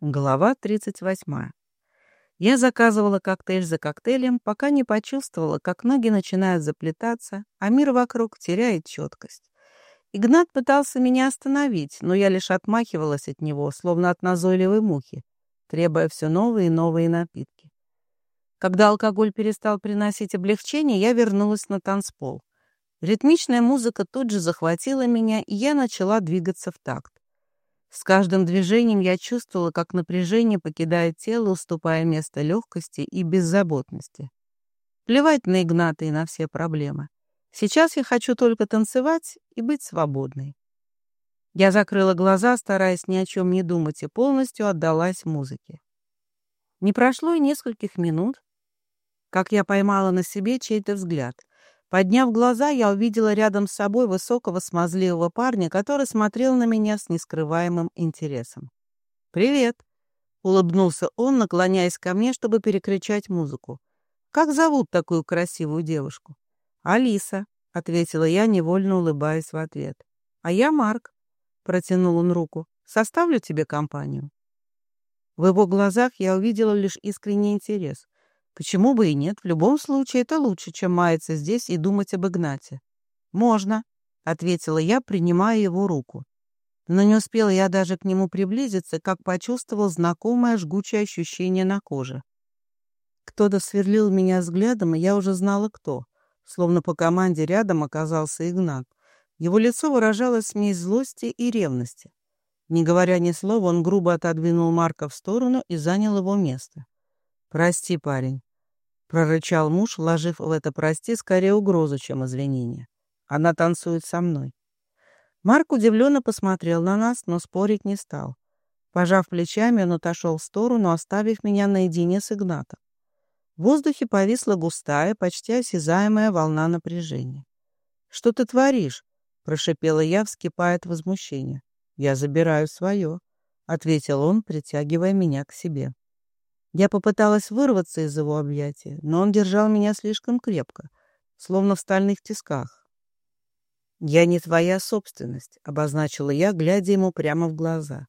Глава 38. Я заказывала коктейль за коктейлем, пока не почувствовала, как ноги начинают заплетаться, а мир вокруг теряет четкость. Игнат пытался меня остановить, но я лишь отмахивалась от него, словно от назойливой мухи, требуя все новые и новые напитки. Когда алкоголь перестал приносить облегчение, я вернулась на танцпол. Ритмичная музыка тут же захватила меня, и я начала двигаться в такт. С каждым движением я чувствовала, как напряжение покидает тело, уступая место легкости и беззаботности. Плевать на Игната и на все проблемы. Сейчас я хочу только танцевать и быть свободной. Я закрыла глаза, стараясь ни о чем не думать, и полностью отдалась музыке. Не прошло и нескольких минут, как я поймала на себе чей-то взгляд. Подняв глаза, я увидела рядом с собой высокого смазливого парня, который смотрел на меня с нескрываемым интересом. «Привет!» — улыбнулся он, наклоняясь ко мне, чтобы перекричать музыку. «Как зовут такую красивую девушку?» «Алиса», — ответила я, невольно улыбаясь в ответ. «А я Марк», — протянул он руку. «Составлю тебе компанию». В его глазах я увидела лишь искренний интерес — Почему бы и нет? В любом случае это лучше, чем маяться здесь и думать об Игнате. «Можно», — ответила я, принимая его руку. Но не успела я даже к нему приблизиться, как почувствовал знакомое жгучее ощущение на коже. Кто-то сверлил меня взглядом, и я уже знала, кто. Словно по команде рядом оказался Игнат. Его лицо выражало смесь злости и ревности. Не говоря ни слова, он грубо отодвинул Марка в сторону и занял его место. «Прости, парень. — прорычал муж, вложив в это «прости» скорее угрозу, чем извинение. «Она танцует со мной». Марк удивленно посмотрел на нас, но спорить не стал. Пожав плечами, он отошел в сторону, оставив меня наедине с Игнатом. В воздухе повисла густая, почти осязаемая волна напряжения. «Что ты творишь?» — прошипела я, вскипая от возмущения. «Я забираю свое», — ответил он, притягивая меня к себе. Я попыталась вырваться из его объятия, но он держал меня слишком крепко, словно в стальных тисках. «Я не твоя собственность», — обозначила я, глядя ему прямо в глаза.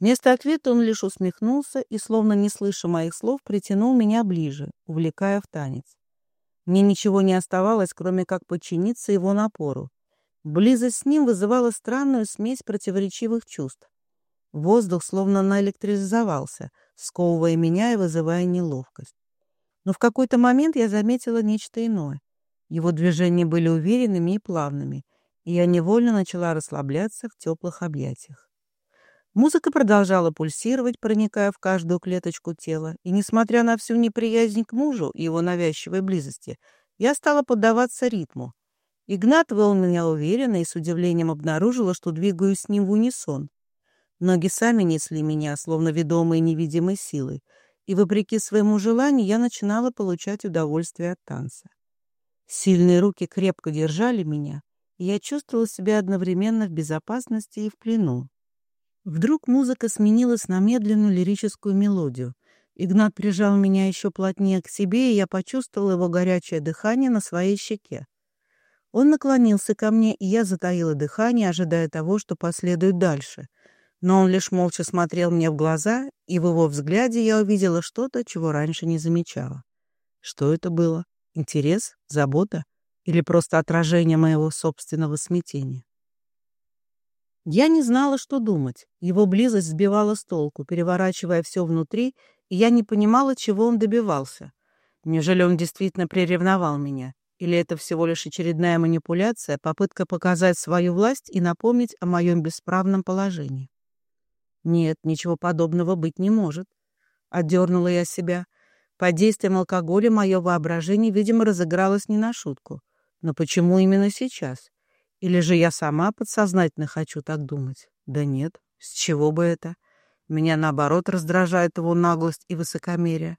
Вместо ответа он лишь усмехнулся и, словно не слыша моих слов, притянул меня ближе, увлекая в танец. Мне ничего не оставалось, кроме как подчиниться его напору. Близость с ним вызывала странную смесь противоречивых чувств. Воздух словно наэлектризовался, сковывая меня и вызывая неловкость. Но в какой-то момент я заметила нечто иное. Его движения были уверенными и плавными, и я невольно начала расслабляться в теплых объятиях. Музыка продолжала пульсировать, проникая в каждую клеточку тела, и, несмотря на всю неприязнь к мужу и его навязчивой близости, я стала поддаваться ритму. Игнат вел меня уверенно и с удивлением обнаружила, что двигаюсь с ним в унисон. Ноги сами несли меня, словно ведомые невидимой силой, и, вопреки своему желанию, я начинала получать удовольствие от танца. Сильные руки крепко держали меня, и я чувствовала себя одновременно в безопасности и в плену. Вдруг музыка сменилась на медленную лирическую мелодию. Игнат прижал меня еще плотнее к себе, и я почувствовала его горячее дыхание на своей щеке. Он наклонился ко мне, и я затаила дыхание, ожидая того, что последует дальше — но он лишь молча смотрел мне в глаза, и в его взгляде я увидела что-то, чего раньше не замечала. Что это было? Интерес? Забота? Или просто отражение моего собственного смятения? Я не знала, что думать. Его близость сбивала с толку, переворачивая все внутри, и я не понимала, чего он добивался. Неужели он действительно приревновал меня? Или это всего лишь очередная манипуляция, попытка показать свою власть и напомнить о моем бесправном положении? Нет, ничего подобного быть не может. Отдернула я себя. Под действием алкоголя мое воображение, видимо, разыгралось не на шутку. Но почему именно сейчас? Или же я сама подсознательно хочу так думать? Да нет, с чего бы это? Меня, наоборот, раздражает его наглость и высокомерие.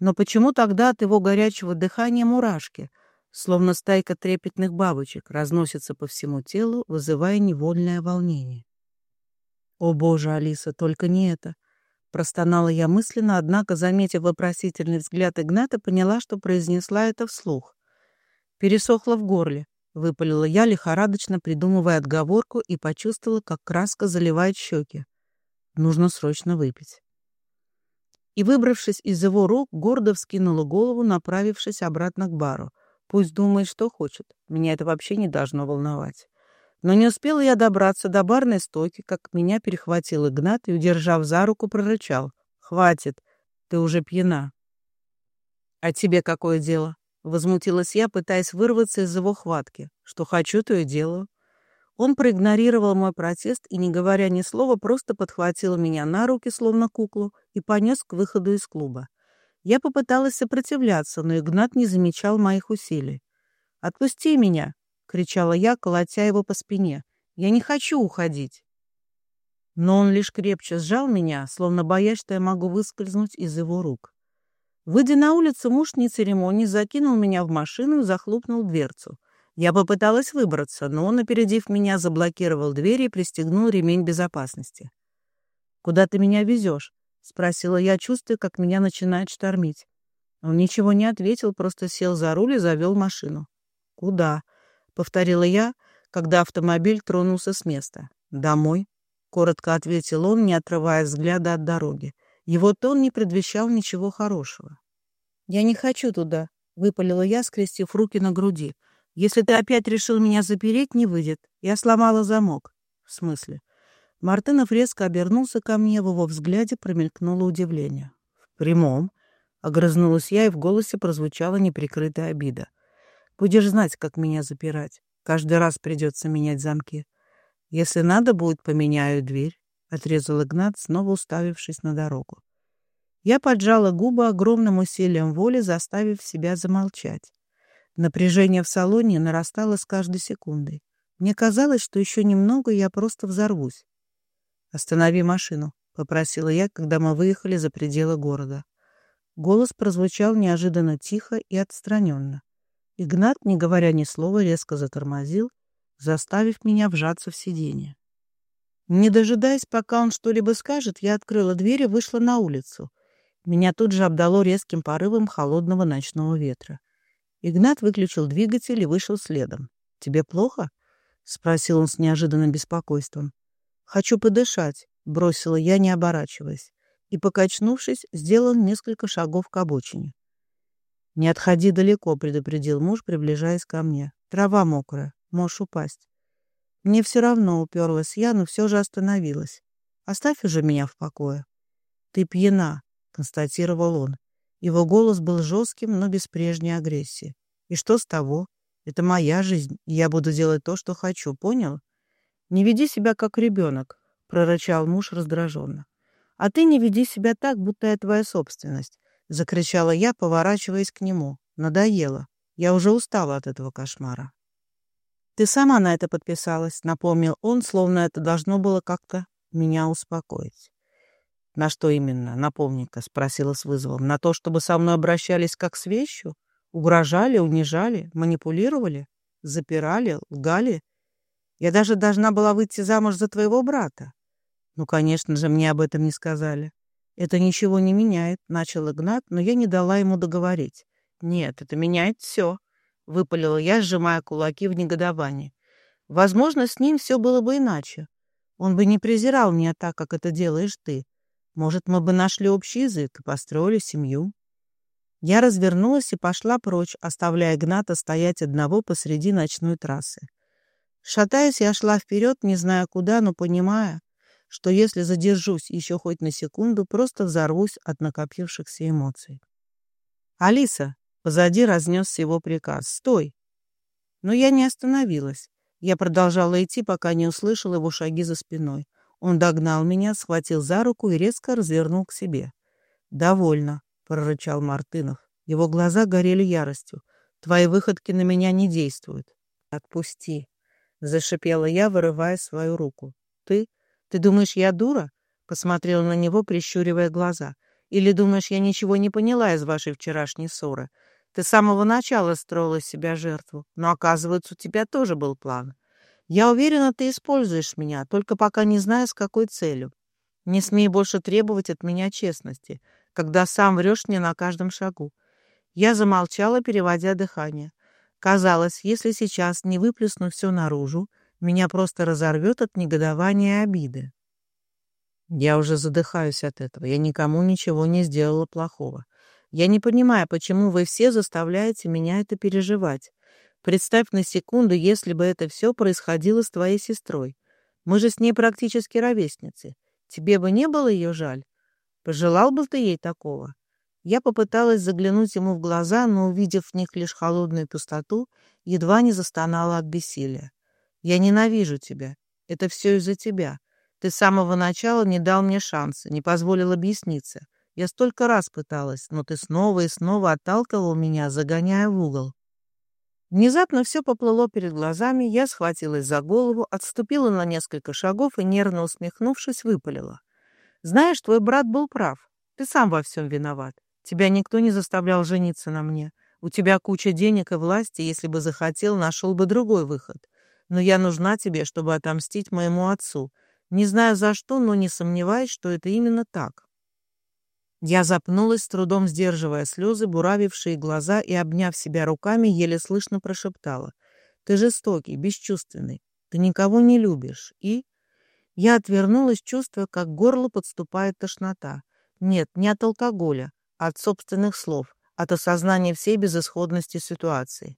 Но почему тогда от его горячего дыхания мурашки, словно стайка трепетных бабочек, разносятся по всему телу, вызывая невольное волнение? «О боже, Алиса, только не это!» Простонала я мысленно, однако, заметив вопросительный взгляд Игната, поняла, что произнесла это вслух. Пересохло в горле. Выпалила я, лихорадочно придумывая отговорку, и почувствовала, как краска заливает щеки. Нужно срочно выпить. И, выбравшись из его рук, гордо вскинула голову, направившись обратно к бару. Пусть думает, что хочет. Меня это вообще не должно волновать. Но не успела я добраться до барной стойки, как меня перехватил Игнат и, удержав за руку, прорычал. «Хватит, ты уже пьяна». «А тебе какое дело?» Возмутилась я, пытаясь вырваться из его хватки. «Что хочу, то и делаю». Он проигнорировал мой протест и, не говоря ни слова, просто подхватил меня на руки, словно куклу, и понес к выходу из клуба. Я попыталась сопротивляться, но Игнат не замечал моих усилий. «Отпусти меня!» — кричала я, колотя его по спине. «Я не хочу уходить!» Но он лишь крепче сжал меня, словно боясь, что я могу выскользнуть из его рук. Выйдя на улицу, муж не церемоний закинул меня в машину и захлопнул дверцу. Я попыталась выбраться, но он, опередив меня, заблокировал дверь и пристегнул ремень безопасности. «Куда ты меня везешь?» — спросила я, чувствуя, как меня начинает штормить. Он ничего не ответил, просто сел за руль и завел машину. «Куда?» — повторила я, когда автомобиль тронулся с места. «Домой», — коротко ответил он, не отрывая взгляда от дороги. Его тон не предвещал ничего хорошего. «Я не хочу туда», — выпалила я, скрестив руки на груди. Если ты опять решил меня запереть, не выйдет. Я сломала замок. В смысле? Мартынов резко обернулся ко мне, в его взгляде промелькнуло удивление. В прямом. Огрызнулась я, и в голосе прозвучала неприкрытая обида. Будешь знать, как меня запирать. Каждый раз придется менять замки. Если надо будет, поменяю дверь. Отрезал Игнат, снова уставившись на дорогу. Я поджала губы огромным усилием воли, заставив себя замолчать. Напряжение в салоне нарастало с каждой секундой. Мне казалось, что еще немного, я просто взорвусь. «Останови машину», — попросила я, когда мы выехали за пределы города. Голос прозвучал неожиданно тихо и отстраненно. Игнат, не говоря ни слова, резко затормозил, заставив меня вжаться в сиденье. Не дожидаясь, пока он что-либо скажет, я открыла дверь и вышла на улицу. Меня тут же обдало резким порывом холодного ночного ветра. Игнат выключил двигатель и вышел следом. «Тебе плохо?» — спросил он с неожиданным беспокойством. «Хочу подышать», — бросила я, не оборачиваясь, и, покачнувшись, сделал несколько шагов к обочине. «Не отходи далеко», — предупредил муж, приближаясь ко мне. «Трава мокрая, можешь упасть». Мне все равно уперлась я, но все же остановилась. «Оставь уже меня в покое». «Ты пьяна», — констатировал он. Его голос был жестким, но без прежней агрессии. «И что с того? Это моя жизнь, и я буду делать то, что хочу, понял?» «Не веди себя как ребенок», — прорычал муж раздраженно. «А ты не веди себя так, будто я твоя собственность», — закричала я, поворачиваясь к нему. «Надоело. Я уже устала от этого кошмара». «Ты сама на это подписалась», — напомнил он, словно это должно было как-то меня успокоить. «На что именно? Напомни-ка», — спросила с вызовом. «На то, чтобы со мной обращались как с вещью? Угрожали, унижали, манипулировали, запирали, лгали? Я даже должна была выйти замуж за твоего брата». «Ну, конечно же, мне об этом не сказали». «Это ничего не меняет», — начал Игнат, но я не дала ему договорить. «Нет, это меняет все», — выпалила я, сжимая кулаки в негодовании. «Возможно, с ним все было бы иначе. Он бы не презирал меня так, как это делаешь ты. Может, мы бы нашли общий язык и построили семью. Я развернулась и пошла прочь, оставляя Игната стоять одного посреди ночной трассы. Шатаясь, я шла вперед, не зная куда, но понимая, что если задержусь еще хоть на секунду, просто взорвусь от накопившихся эмоций. «Алиса!» — позади разнесся его приказ. «Стой!» Но я не остановилась. Я продолжала идти, пока не услышала его шаги за спиной. Он догнал меня, схватил за руку и резко развернул к себе. «Довольно», — прорычал Мартынов. Его глаза горели яростью. «Твои выходки на меня не действуют». «Отпусти», — зашипела я, вырывая свою руку. «Ты? Ты думаешь, я дура?» — посмотрела на него, прищуривая глаза. «Или думаешь, я ничего не поняла из вашей вчерашней ссоры? Ты с самого начала строила из себя жертву, но, оказывается, у тебя тоже был план. Я уверена, ты используешь меня, только пока не знаю, с какой целью. Не смей больше требовать от меня честности, когда сам врешь мне на каждом шагу. Я замолчала, переводя дыхание. Казалось, если сейчас не выплесну все наружу, меня просто разорвет от негодования и обиды. Я уже задыхаюсь от этого. Я никому ничего не сделала плохого. Я не понимаю, почему вы все заставляете меня это переживать. Представь на секунду, если бы это все происходило с твоей сестрой. Мы же с ней практически ровесницы. Тебе бы не было ее жаль? Пожелал бы ты ей такого? Я попыталась заглянуть ему в глаза, но, увидев в них лишь холодную пустоту, едва не застонала от бессилия. «Я ненавижу тебя. Это все из-за тебя. Ты с самого начала не дал мне шанса, не позволил объясниться. Я столько раз пыталась, но ты снова и снова отталкивал меня, загоняя в угол. Внезапно все поплыло перед глазами, я схватилась за голову, отступила на несколько шагов и, нервно усмехнувшись, выпалила. «Знаешь, твой брат был прав. Ты сам во всем виноват. Тебя никто не заставлял жениться на мне. У тебя куча денег и власти, если бы захотел, нашел бы другой выход. Но я нужна тебе, чтобы отомстить моему отцу. Не знаю за что, но не сомневаюсь, что это именно так. Я запнулась, с трудом сдерживая слезы, буравившие глаза, и, обняв себя руками, еле слышно прошептала. «Ты жестокий, бесчувственный. Ты никого не любишь. И...» Я отвернулась, чувствуя, как к горлу подступает тошнота. Нет, не от алкоголя, а от собственных слов, от осознания всей безысходности ситуации.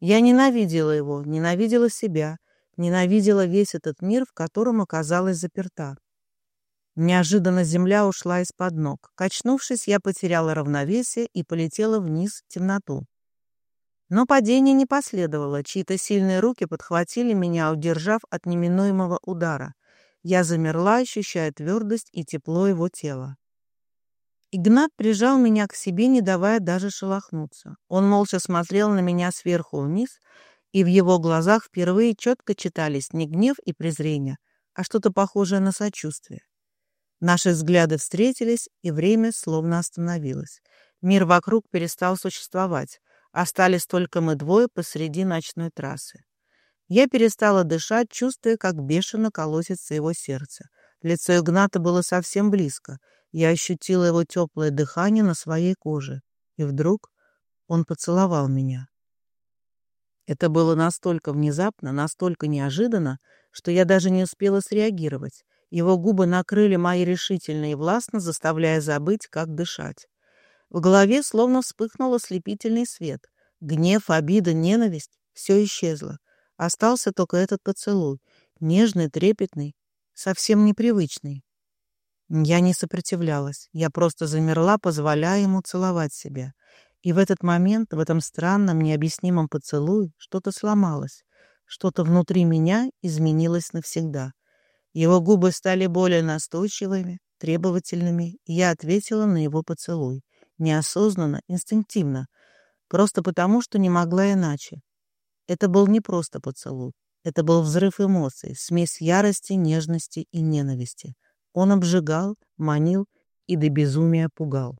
Я ненавидела его, ненавидела себя, ненавидела весь этот мир, в котором оказалась заперта. Неожиданно земля ушла из-под ног. Качнувшись, я потеряла равновесие и полетела вниз в темноту. Но падение не последовало, чьи-то сильные руки подхватили меня, удержав от неминуемого удара. Я замерла, ощущая твердость и тепло его тела. Игнат прижал меня к себе, не давая даже шелохнуться. Он молча смотрел на меня сверху вниз, и в его глазах впервые четко читались не гнев и презрение, а что-то похожее на сочувствие. Наши взгляды встретились, и время словно остановилось. Мир вокруг перестал существовать. Остались только мы двое посреди ночной трассы. Я перестала дышать, чувствуя, как бешено колосится его сердце. Лицо Игната было совсем близко. Я ощутила его теплое дыхание на своей коже. И вдруг он поцеловал меня. Это было настолько внезапно, настолько неожиданно, что я даже не успела среагировать. Его губы накрыли мои решительно и властно, заставляя забыть, как дышать. В голове словно вспыхнул ослепительный свет. Гнев, обида, ненависть — все исчезло. Остался только этот поцелуй, нежный, трепетный, совсем непривычный. Я не сопротивлялась, я просто замерла, позволяя ему целовать себя. И в этот момент, в этом странном, необъяснимом поцелуе, что-то сломалось, что-то внутри меня изменилось навсегда — его губы стали более настойчивыми, требовательными, и я ответила на его поцелуй. Неосознанно, инстинктивно. Просто потому, что не могла иначе. Это был не просто поцелуй. Это был взрыв эмоций, смесь ярости, нежности и ненависти. Он обжигал, манил и до безумия пугал.